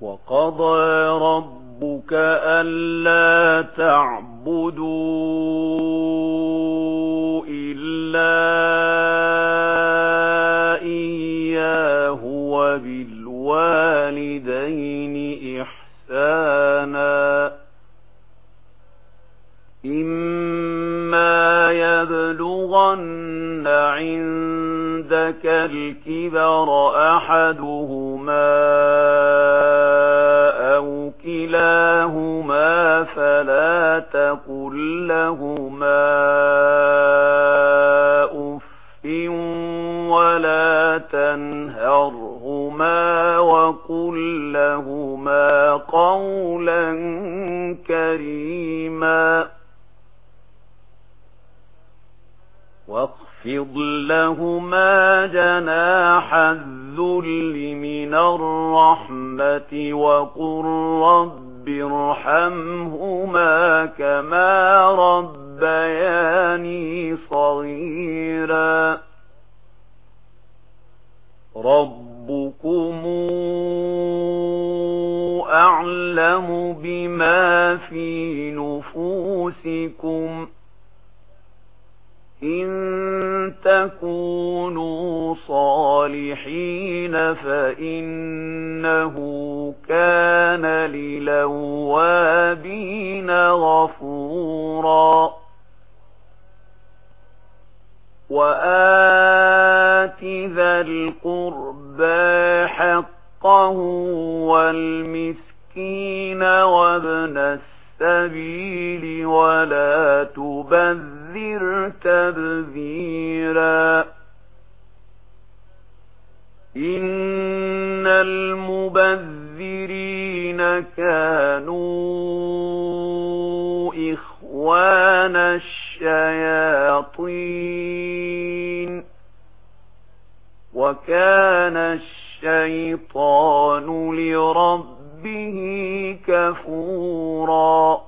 وَقَضَى رَبُّكَ أَلَّا تَعْبُدُوا إِلَّا إِيَّاهُ وَبِالْوَالِدَيْنِ إِحْسَانًا إِمَّا يَبْلُغَنَّ عِندَكَ الْكِبَرَ أَحَدُهُمَا فَقُل لَّهُمَا أُفٍّ وَلَا تَنْهَرْهُمَا وَقُل لَّهُمَا قَوْلًا كَرِيمًا واخفض لهما جناح الذل من الرحمة وقل رب برحمهما ارحمهما كما ربياني صغيرا. ربكم أعلم بما في نفوسكم. إن تكونوا صالحين فإنه كان للوابين غفورا وآت ذا القربى حقه والمسكين وابن السبيل ولا تبذل وانذر تَبْذِيرًا إِنَّ الْمُبَذِّرِينَ كَانُوا إِخْوَانَ الشَّيَاطِينِ وَكَانَ الشَّيْطَانُ لِرَبِّهِ كَفُورًا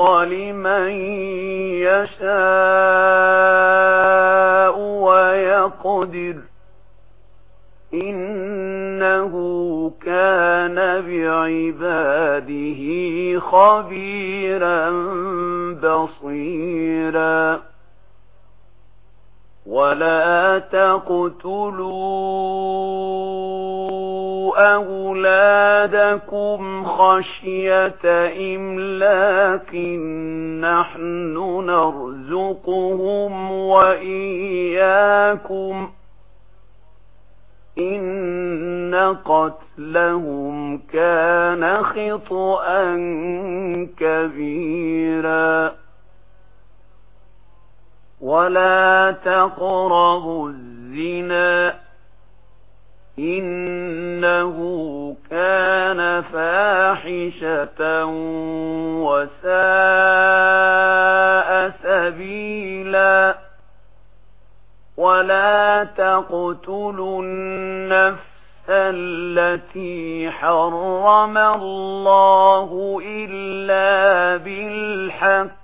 الحق لمن يشاء ويقدر إنه كان بعباده خبيرا بصيرا ولا تقتلون أولادكم خشية إملاك نحن نرزقهم وإياكم إن قتلهم كان خطأا كبيرا ولا تقربوا الزنا إن إنه كان فاحشة وساء سبيلا ولا تقتلوا النفس التي حرم الله إلا بالحق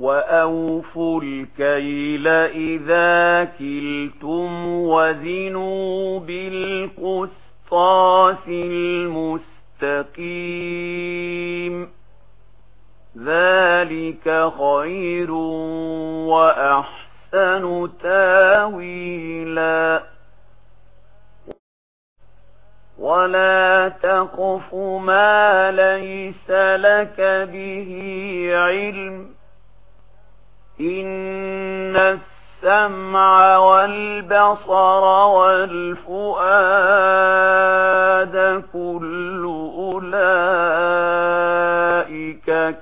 وَأَوْفُوا الْكَيْلَ إِذَا كِلْتُمْ وَزِنُوا بِالْقِسْطَاسِ الْمُسْتَقِيمِ ذَلِكَ خَيْرٌ وَأَحْسَنُ تَأْوِيلًا ولا تقف ما ليس لك به علم إن السمع والبصر والفؤاد كل أولئك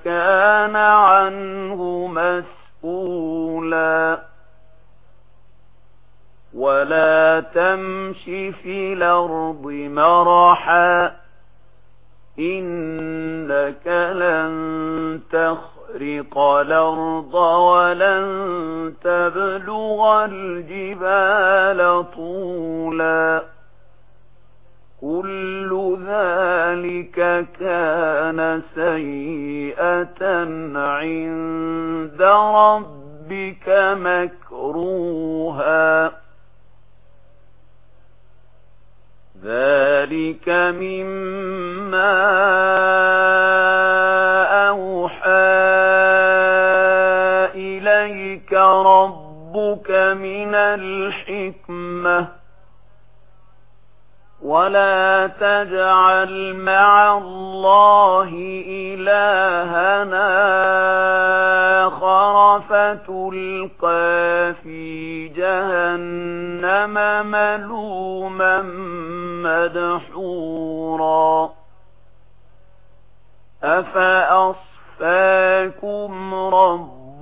كان عنه مسؤولا ولا تمش في الأرض مرحا إنك لن تخ تخرق الأرض ولن تبلغ الجبال طولا. كل ذلك كان سيئة عند ربك مكروها. ذلك مما يعلمك ربك من الحكمة ولا تجعل مع الله إلهنا خرفة القى في جهنم ملوما مدحورا أفأصفاكم رَبُّكُمْ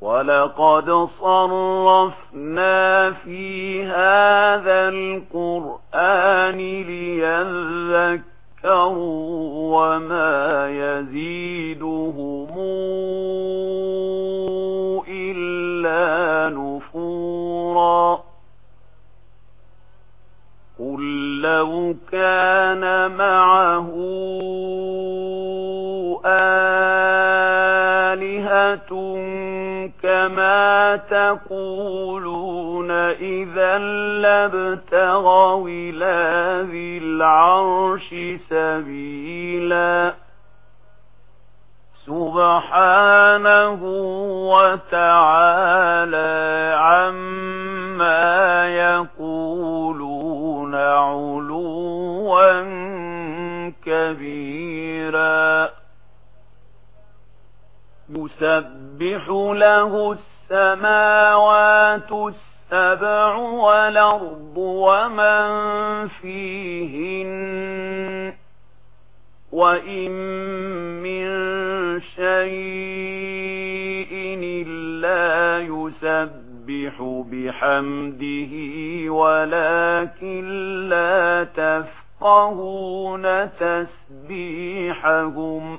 وَلَقَدْ صَرَّفْنَا فِي هَذَا الْقُرْآنِ لِيَذَّكَّرُوا وَمَا يَزِيدُهُمْ إِلَّا نُفُورًا قُل لَّوْ كَانَ مَعَهُ آلِهَةٌ وما تقولون إذا لابتغوا إلى ذي العرش سبيلا. سبحانه وتعالى عما يقولون علوا كبيرا. يسبح له السماوات السبع والأرض ومن فيهن وإن من شيء إلا يسبح بحمده ولكن لا تفقهون تسبيحهم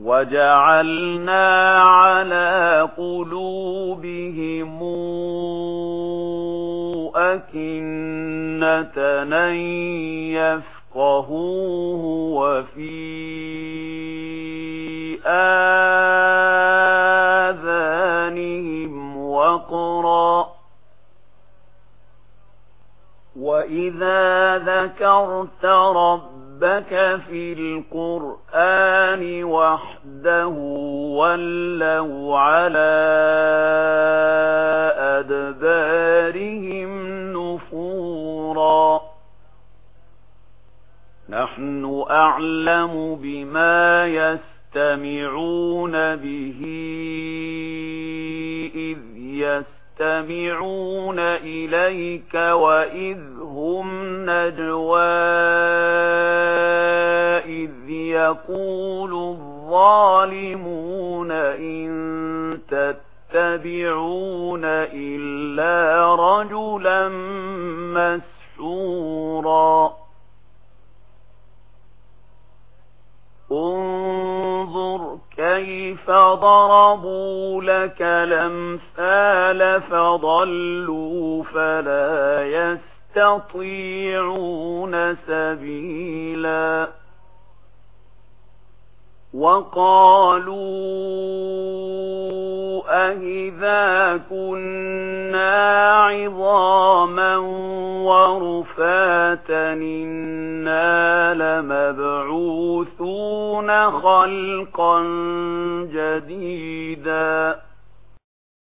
وَجَعَلْنَا عَلَى قُلُوبِهِمْ أَكِنَّةً أَن يَفْقَهُوهُ وَفِي آذَانِهِمْ وَقْرًا وَإِذَا ذَكَرْتَ ربهم ربك في القرآن وحده ولوا على أدبارهم نفورا نحن أعلم بما يستمعون به إذ يستمعون يستمعون إليك وإذ هم نجوى إذ يقول الظالمون إن تتبعون إلا رجلا مسحورا. انظر كيف ضربوا لك لمسا لفضلوا فضلوا فلا يستطيعون سبيلا وقالوا أهذا كنا عظاما ورفاتا إنا لمبعوثون خلقا جديدا